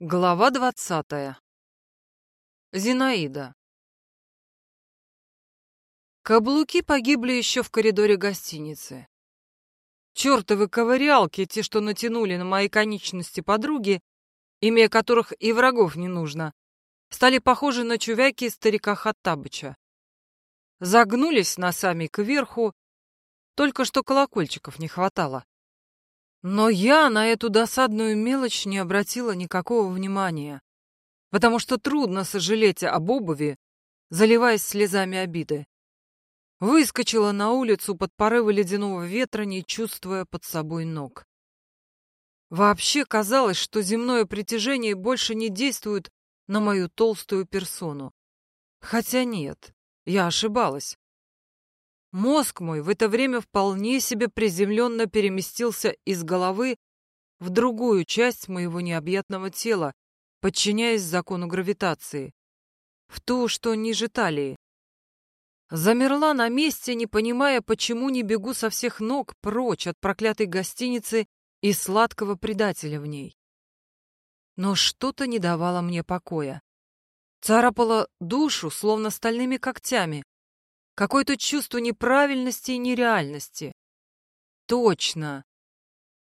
Глава двадцатая. Зинаида. Каблуки погибли еще в коридоре гостиницы. Чертовы ковырялки, те, что натянули на мои конечности подруги, имея которых и врагов не нужно, стали похожи на чувяки старика Хаттабыча. Загнулись носами кверху, только что колокольчиков не хватало. Но я на эту досадную мелочь не обратила никакого внимания, потому что трудно сожалеть об обуви, заливаясь слезами обиды. Выскочила на улицу под порывы ледяного ветра, не чувствуя под собой ног. Вообще казалось, что земное притяжение больше не действует на мою толстую персону. Хотя нет, я ошибалась. Мозг мой в это время вполне себе приземленно переместился из головы в другую часть моего необъятного тела, подчиняясь закону гравитации, в ту, что ниже талии. Замерла на месте, не понимая, почему не бегу со всех ног прочь от проклятой гостиницы и сладкого предателя в ней. Но что-то не давало мне покоя. Царапало душу, словно стальными когтями, какое-то чувство неправильности и нереальности. Точно.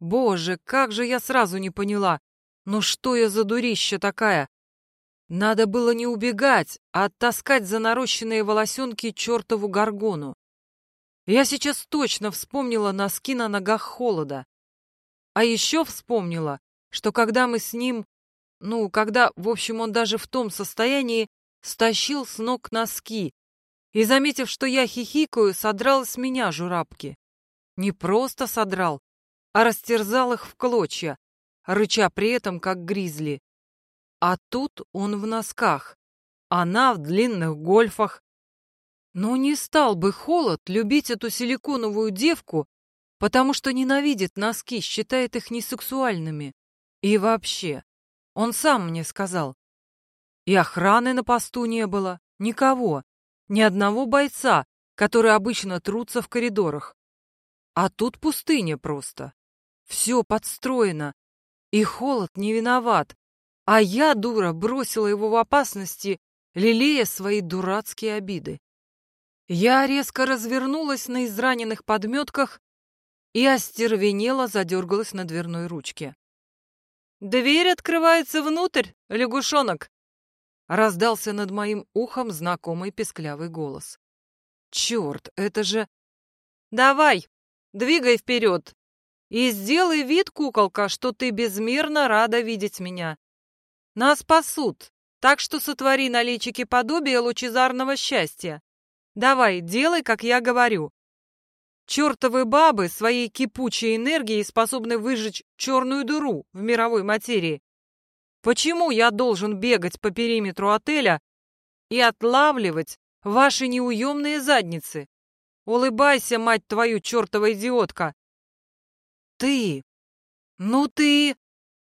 Боже, как же я сразу не поняла. Ну что я за дурища такая? Надо было не убегать, а оттаскать за нарощенные волосенки чертову горгону. Я сейчас точно вспомнила носки на ногах холода. А еще вспомнила, что когда мы с ним, ну, когда, в общем, он даже в том состоянии, стащил с ног носки, и, заметив, что я хихикаю, содрал с меня журабки. Не просто содрал, а растерзал их в клочья, рыча при этом, как гризли. А тут он в носках, она в длинных гольфах. Но не стал бы холод любить эту силиконовую девку, потому что ненавидит носки, считает их несексуальными. И вообще, он сам мне сказал. И охраны на посту не было, никого. Ни одного бойца, которые обычно трутся в коридорах. А тут пустыня просто. Все подстроено. И холод не виноват. А я, дура, бросила его в опасности, лелея свои дурацкие обиды. Я резко развернулась на израненных подметках и остервенела задергалась на дверной ручке. «Дверь открывается внутрь, лягушонок!» Раздался над моим ухом знакомый песклявый голос. Черт, это же... Давай, двигай вперед. И сделай вид, куколка, что ты безмерно рада видеть меня. Нас спасут, так что сотвори на личике подобие лучезарного счастья. Давай, делай, как я говорю. Чертовы бабы своей кипучей энергией способны выжечь черную дыру в мировой материи, Почему я должен бегать по периметру отеля и отлавливать ваши неуемные задницы? Улыбайся, мать твою, чертова идиотка! Ты! Ну ты!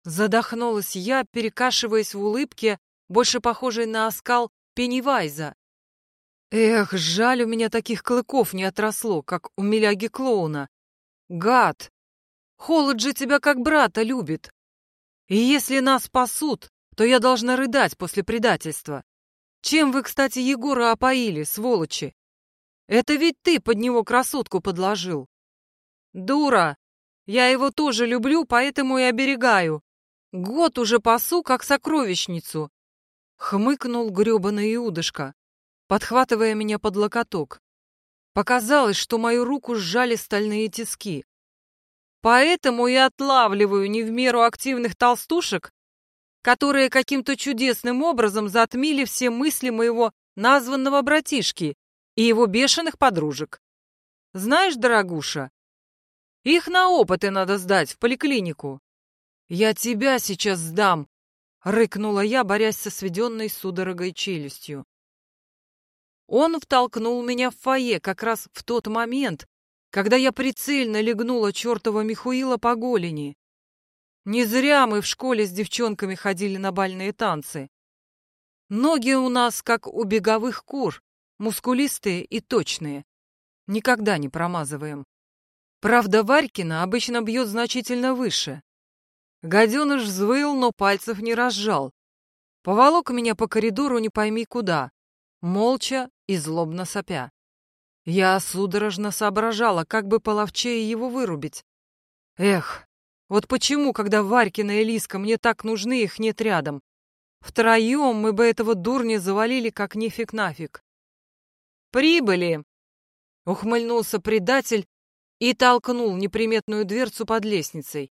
Задохнулась я, перекашиваясь в улыбке, больше похожей на оскал Пеннивайза. Эх, жаль, у меня таких клыков не отросло, как у Миляги-клоуна. Гад! Холод же тебя как брата любит. И если нас спасут, то я должна рыдать после предательства. Чем вы, кстати, Егора опоили, сволочи? Это ведь ты под него красотку подложил. Дура! Я его тоже люблю, поэтому и оберегаю. Год уже пасу, как сокровищницу. Хмыкнул грёбаный Иудышка, подхватывая меня под локоток. Показалось, что мою руку сжали стальные тиски. Поэтому и отлавливаю не в меру активных толстушек, которые каким-то чудесным образом затмили все мысли моего названного братишки и его бешеных подружек. Знаешь, дорогуша, их на опыты надо сдать в поликлинику. Я тебя сейчас сдам, рыкнула я, борясь со сведенной судорогой челюстью. Он втолкнул меня в фойе как раз в тот момент, когда я прицельно легнула чертова Михуила по голени. Не зря мы в школе с девчонками ходили на бальные танцы. Ноги у нас, как у беговых кур, мускулистые и точные. Никогда не промазываем. Правда, Варькина обычно бьет значительно выше. Гаденыш взвыл, но пальцев не разжал. Поволок меня по коридору не пойми куда, молча и злобно сопя. Я судорожно соображала, как бы половчее его вырубить. Эх, вот почему, когда Варькина и Лиска мне так нужны, их нет рядом. Втроем мы бы этого дурня завалили, как нифиг нафиг. «Прибыли!» — ухмыльнулся предатель и толкнул неприметную дверцу под лестницей.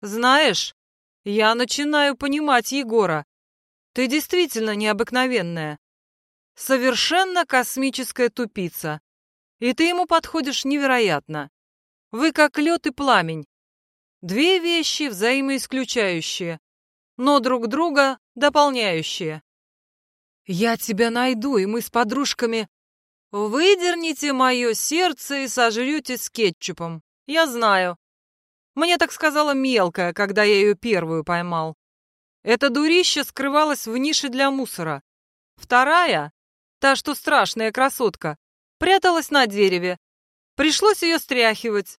«Знаешь, я начинаю понимать Егора. Ты действительно необыкновенная. Совершенно космическая тупица. И ты ему подходишь невероятно. Вы как лед и пламень. Две вещи взаимоисключающие, но друг друга дополняющие. Я тебя найду, и мы с подружками выдерните мое сердце и сожрете с кетчупом. Я знаю. Мне так сказала мелкая, когда я ее первую поймал. Это дурище скрывалось в нише для мусора. Вторая, та, что страшная красотка, пряталась на дереве. Пришлось ее стряхивать.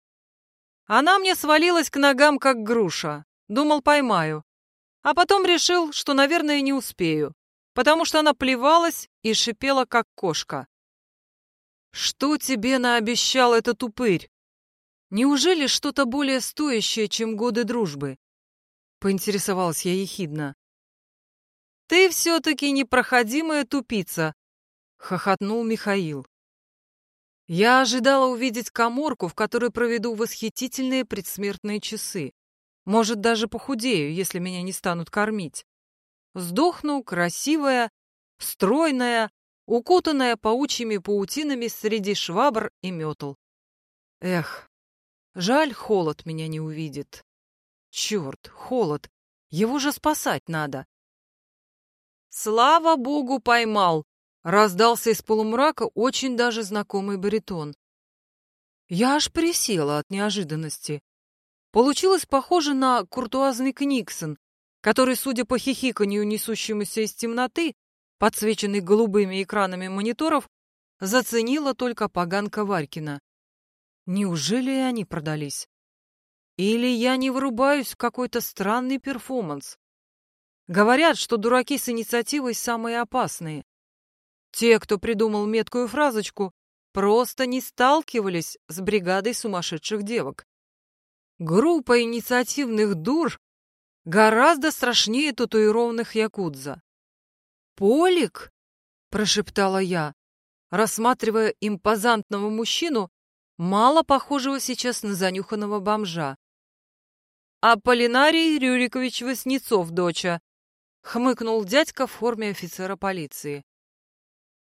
Она мне свалилась к ногам, как груша. Думал, поймаю. А потом решил, что, наверное, не успею, потому что она плевалась и шипела, как кошка. «Что тебе наобещал этот упырь? Неужели что-то более стоящее, чем годы дружбы?» Поинтересовалась я ехидно. «Ты все-таки непроходимая тупица», — хохотнул Михаил. Я ожидала увидеть коморку, в которой проведу восхитительные предсмертные часы. Может, даже похудею, если меня не станут кормить. Сдохну, красивая, стройная, укутанная паучьими паутинами среди швабр и метл. Эх, жаль, холод меня не увидит. Черт, холод, его же спасать надо. Слава богу, поймал, Раздался из полумрака очень даже знакомый баритон. Я аж присела от неожиданности. Получилось похоже на куртуазный Книксон, который, судя по хихиканью, несущемуся из темноты, подсвеченный голубыми экранами мониторов, заценила только поганка Варькина. Неужели и они продались? Или я не вырубаюсь в какой-то странный перформанс? Говорят, что дураки с инициативой самые опасные. Те, кто придумал меткую фразочку, просто не сталкивались с бригадой сумасшедших девок. Группа инициативных дур гораздо страшнее татуированных якудза. «Полик?» — прошептала я, рассматривая импозантного мужчину, мало похожего сейчас на занюханного бомжа. «Аполлинарий Рюрикович Васнецов, доча», — хмыкнул дядька в форме офицера полиции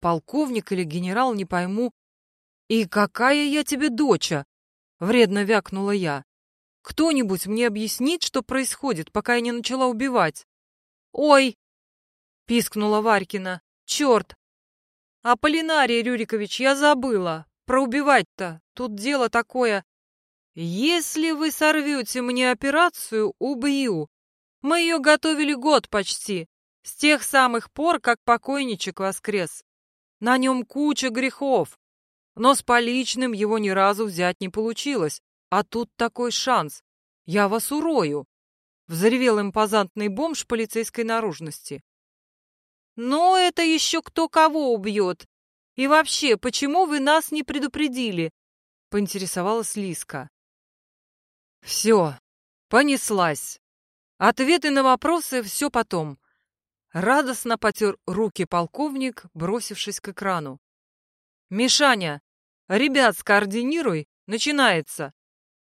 полковник или генерал, не пойму. «И какая я тебе доча?» — вредно вякнула я. «Кто-нибудь мне объяснит, что происходит, пока я не начала убивать?» «Ой!» — пискнула Варькина. «Черт! Аполлинарий Рюрикович, я забыла. Про убивать-то. Тут дело такое. Если вы сорвете мне операцию, убью. Мы ее готовили год почти, с тех самых пор, как покойничек воскрес. На нем куча грехов. Но с поличным его ни разу взять не получилось. А тут такой шанс. Я вас урою. Взревел импозантный бомж полицейской наружности. «Ну, это еще кто кого убьет. И вообще, почему вы нас не предупредили?» — поинтересовалась Лиска. «Все, понеслась. Ответы на вопросы все потом. Радостно потер руки полковник, бросившись к экрану. «Мишаня, ребят, скоординируй, начинается!»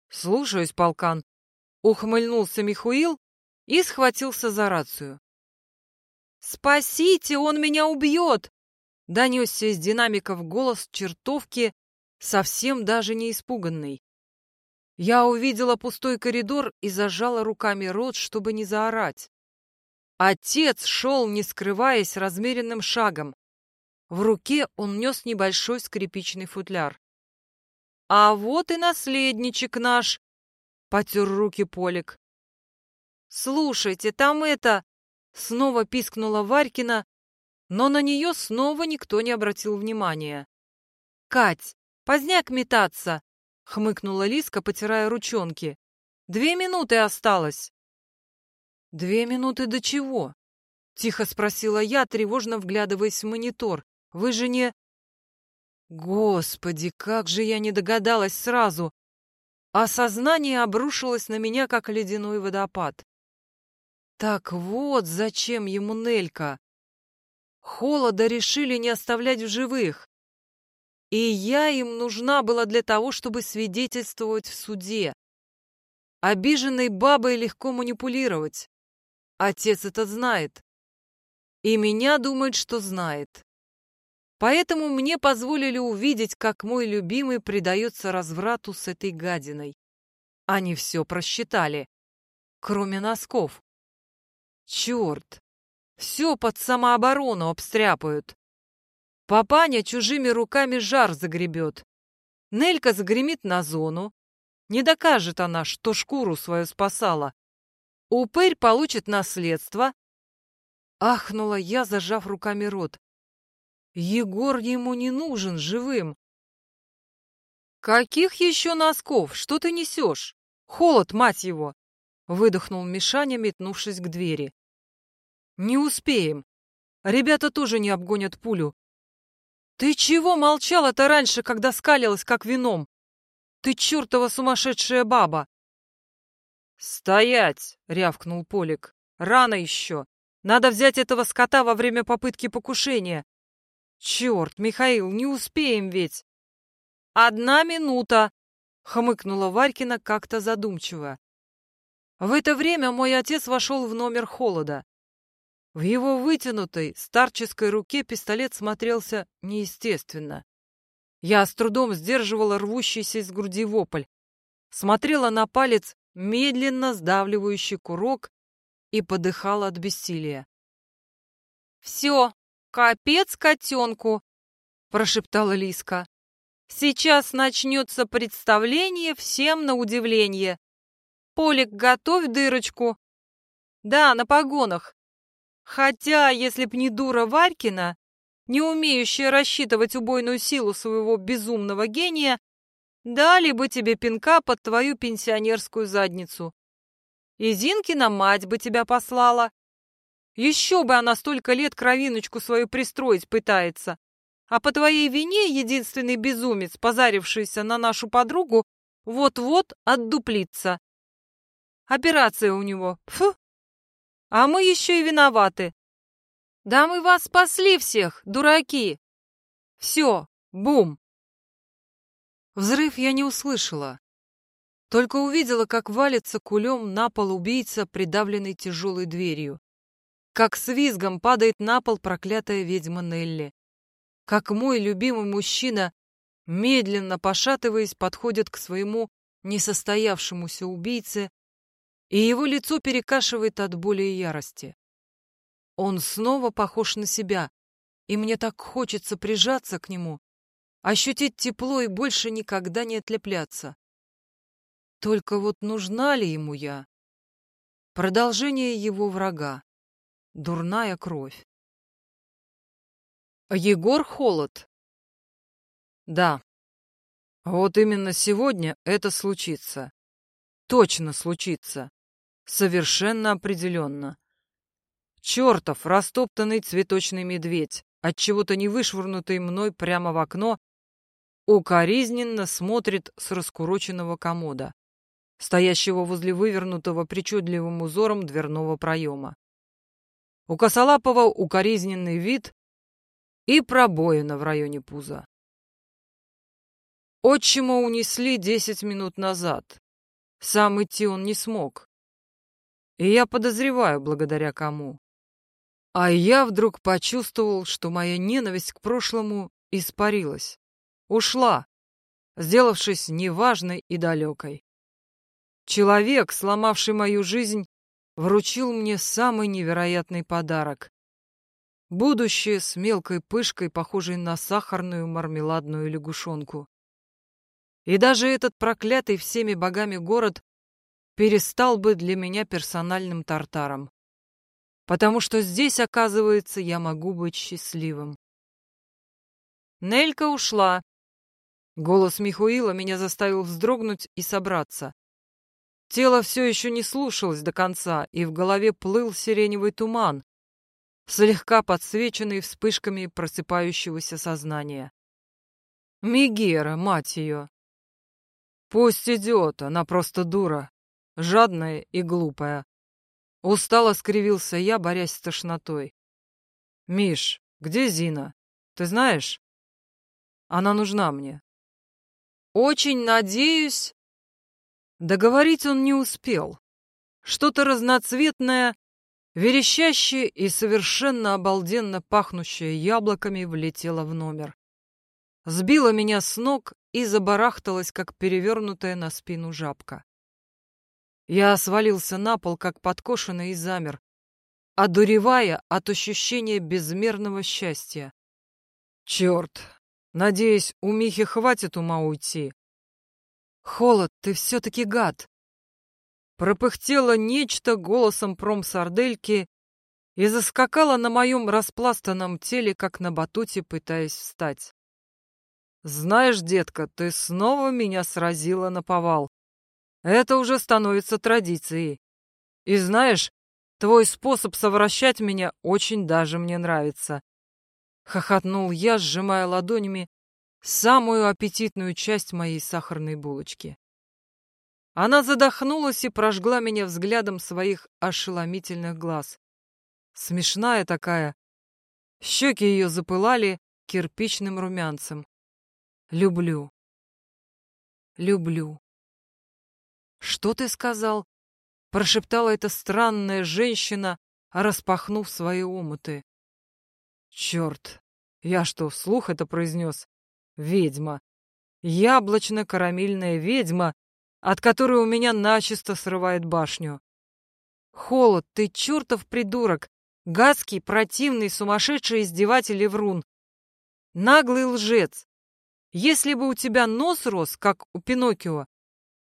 «Слушаюсь, полкан!» Ухмыльнулся Михуил и схватился за рацию. «Спасите, он меня убьет!» Донесся из динамиков голос чертовки, совсем даже не испуганный. Я увидела пустой коридор и зажала руками рот, чтобы не заорать. Отец шел, не скрываясь, размеренным шагом. В руке он нес небольшой скрипичный футляр. «А вот и наследничек наш!» — потер руки Полик. «Слушайте, там это...» — снова пискнула Варькина, но на нее снова никто не обратил внимания. «Кать, поздняк метаться!» — хмыкнула Лиска, потирая ручонки. Две минуты осталось. Две минуты до чего? Тихо спросила я, тревожно вглядываясь в монитор. Вы же не... Господи, как же я не догадалась сразу! Осознание обрушилось на меня, как ледяной водопад. Так вот, зачем ему Нелька. Холода решили не оставлять в живых. И я им нужна была для того, чтобы свидетельствовать в суде. Обиженной бабой легко манипулировать. Отец это знает. И меня думает, что знает. Поэтому мне позволили увидеть, как мой любимый предается разврату с этой гадиной. Они все просчитали, кроме носков. Черт! Все под самооборону обстряпают. Папаня чужими руками жар загребет. Нелька загремит на зону. Не докажет она, что шкуру свою спасала. Упырь получит наследство. Ахнула я, зажав руками рот. Егор ему не нужен живым. «Каких еще носков? Что ты несешь? Холод, мать его!» Выдохнул Мишаня, метнувшись к двери. Не успеем. Ребята тоже не обгонят пулю. Ты чего молчала-то раньше, когда скалилась, как вином? Ты чертова сумасшедшая баба! «Стоять!» — рявкнул Полик. «Рано еще. Надо взять этого скота во время попытки покушения. Черт, Михаил, не успеем ведь!» «Одна минута!» — хмыкнула Варькина как-то задумчиво. В это время мой отец вошел в номер холода. В его вытянутой, старческой руке пистолет смотрелся неестественно. Я с трудом сдерживала рвущийся из груди вопль. Смотрела на палец, медленно сдавливающий курок, и подыхала от бессилия. «Все, капец котенку!» — прошептала Лиска. «Сейчас начнется представление всем на удивление. Полик, готовь дырочку». «Да, на погонах. Хотя, если б не дура Варькина, не умеющая рассчитывать убойную силу своего безумного гения, дали бы тебе пинка под твою пенсионерскую задницу. И Зинкина мать бы тебя послала. Еще бы она столько лет кровиночку свою пристроить пытается. А по твоей вине единственный безумец, позарившийся на нашу подругу, вот-вот отдуплится. Операция у него. Фу, а мы еще и виноваты. Да мы вас спасли всех, дураки. Все, бум. Взрыв я не услышала. Только увидела, как валится кулем на пол убийца, придавленный тяжелой дверью. Как с визгом падает на пол проклятая ведьма Нелли. Как мой любимый мужчина, медленно пошатываясь, подходит к своему несостоявшемуся убийце и его лицо перекашивает от боли и ярости. Он снова похож на себя, и мне так хочется прижаться к нему, ощутить тепло и больше никогда не отлепляться. Только вот нужна ли ему я? Продолжение его врага. Дурная кровь. Егор Холод. Да. Вот именно сегодня это случится. Точно случится. Совершенно определенно. Чертов, растоптанный цветочный медведь, от чего то не вышвырнутый мной прямо в окно, укоризненно смотрит с раскуроченного комода, стоящего возле вывернутого причудливым узором дверного проема. У косолапого укоризненный вид и пробоина в районе пуза. Отчима унесли десять минут назад. Сам идти он не смог. И я подозреваю, благодаря кому. А я вдруг почувствовал, что моя ненависть к прошлому испарилась. Ушла, сделавшись неважной и далекой. Человек, сломавший мою жизнь, вручил мне самый невероятный подарок. Будущее с мелкой пышкой, похожей на сахарную мармеладную лягушонку. И даже этот проклятый всеми богами город перестал бы для меня персональным тартаром. Потому что здесь, оказывается, я могу быть счастливым. Нелька ушла. Голос Михуила меня заставил вздрогнуть и собраться. Тело все еще не слушалось до конца, и в голове плыл сиреневый туман, слегка подсвеченный вспышками просыпающегося сознания. Мигера, мать ее. Пусть идет, она просто дура, жадная и глупая. Устало скривился я, борясь с тошнотой. «Миш, где Зина? Ты знаешь? Она нужна мне». «Очень надеюсь...» Договорить он не успел. Что-то разноцветное, верещащее и совершенно обалденно пахнущее яблоками влетело в номер. Сбило меня с ног и забарахталась, как перевернутая на спину жабка. Я свалился на пол, как подкошенный, и замер, одуревая от ощущения безмерного счастья. Черт, надеюсь, у Михи хватит ума уйти. Холод, ты все-таки гад. Пропыхтело нечто голосом промсардельки и заскакало на моем распластанном теле, как на батуте, пытаясь встать. Знаешь, детка, ты снова меня сразила на повал. Это уже становится традицией. И знаешь, твой способ совращать меня очень даже мне нравится. Хохотнул я, сжимая ладонями самую аппетитную часть моей сахарной булочки. Она задохнулась и прожгла меня взглядом своих ошеломительных глаз. Смешная такая. Щеки ее запылали кирпичным румянцем. Люблю. Люблю. Что ты сказал? Прошептала эта странная женщина, распахнув свои омуты. Черт, я что, вслух это произнес? Ведьма. Яблочно-карамельная ведьма, от которой у меня начисто срывает башню. Холод, ты чертов придурок, гадский, противный, сумасшедший издеватель и врун. Наглый лжец. Если бы у тебя нос рос, как у Пиноккио,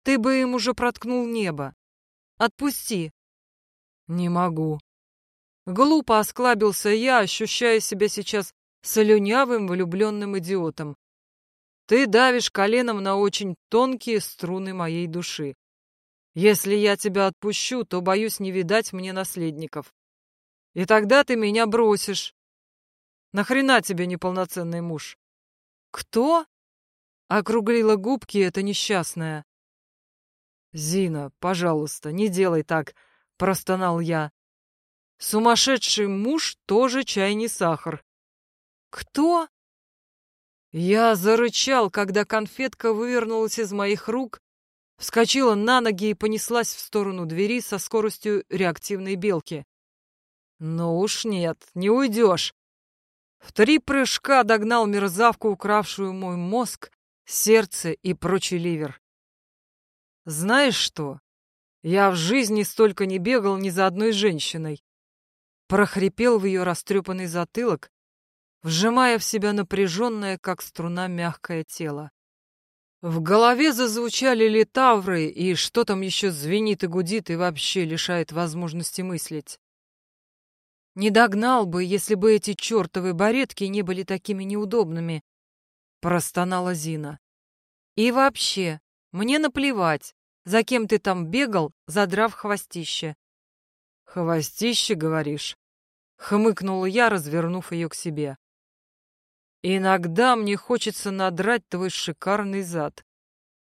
ты бы им уже проткнул небо. Отпусти. Не могу. Глупо осклабился я, ощущая себя сейчас солюнявым влюбленным идиотом. Ты давишь коленом на очень тонкие струны моей души. Если я тебя отпущу, то боюсь не видать мне наследников. И тогда ты меня бросишь. Нахрена тебе неполноценный муж? Кто? Округлила губки эта несчастная. Зина, пожалуйста, не делай так, простонал я. Сумасшедший муж тоже чай не сахар. Кто? Я зарычал, когда конфетка вывернулась из моих рук, вскочила на ноги и понеслась в сторону двери со скоростью реактивной белки. Ну уж нет, не уйдешь. В три прыжка догнал мерзавку, укравшую мой мозг, сердце и прочий ливер. Знаешь что? Я в жизни столько не бегал ни за одной женщиной. Прохрипел в ее растрепанный затылок, вжимая в себя напряженное, как струна, мягкое тело. В голове зазвучали литавры, и что там еще звенит и гудит и вообще лишает возможности мыслить. Не догнал бы, если бы эти чертовы баретки не были такими неудобными, простонала Зина. И вообще, мне наплевать, за кем ты там бегал, задрав хвостище. Хвостище, говоришь? Хмыкнула я, развернув ее к себе. Иногда мне хочется надрать твой шикарный зад.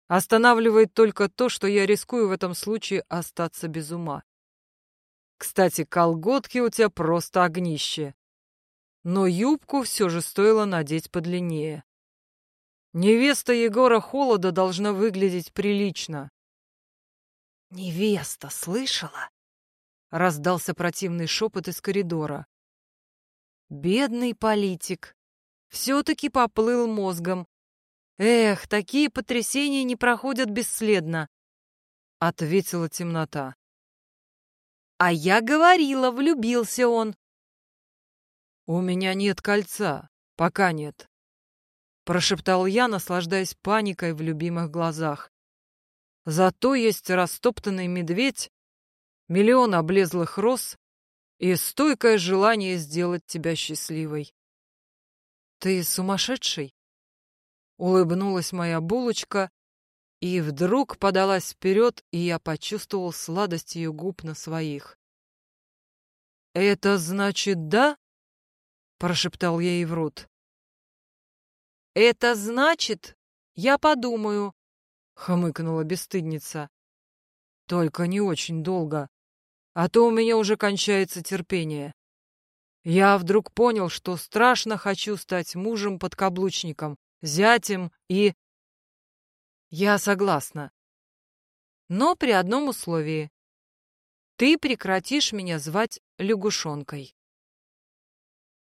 Останавливает только то, что я рискую в этом случае остаться без ума. Кстати, колготки у тебя просто огнище. Но юбку все же стоило надеть подлиннее. Невеста Егора Холода должна выглядеть прилично. «Невеста, слышала?» — раздался противный шепот из коридора. «Бедный политик все-таки поплыл мозгом. Эх, такие потрясения не проходят бесследно, ответила темнота. А я говорила, влюбился он. У меня нет кольца, пока нет, прошептал я, наслаждаясь паникой в любимых глазах. Зато есть растоптанный медведь, миллион облезлых роз и стойкое желание сделать тебя счастливой. «Ты сумасшедший?» Улыбнулась моя булочка, И вдруг подалась вперед, и я почувствовал сладость ее губ на своих. «Это значит да?» — прошептал я ей в рот. «Это значит, я подумаю», — хмыкнула бесстыдница. «Только не очень долго, а то у меня уже кончается терпение. Я вдруг понял, что страшно хочу стать мужем-подкаблучником, зятем и... Я согласна. Но при одном условии. Ты прекратишь меня звать лягушонкой.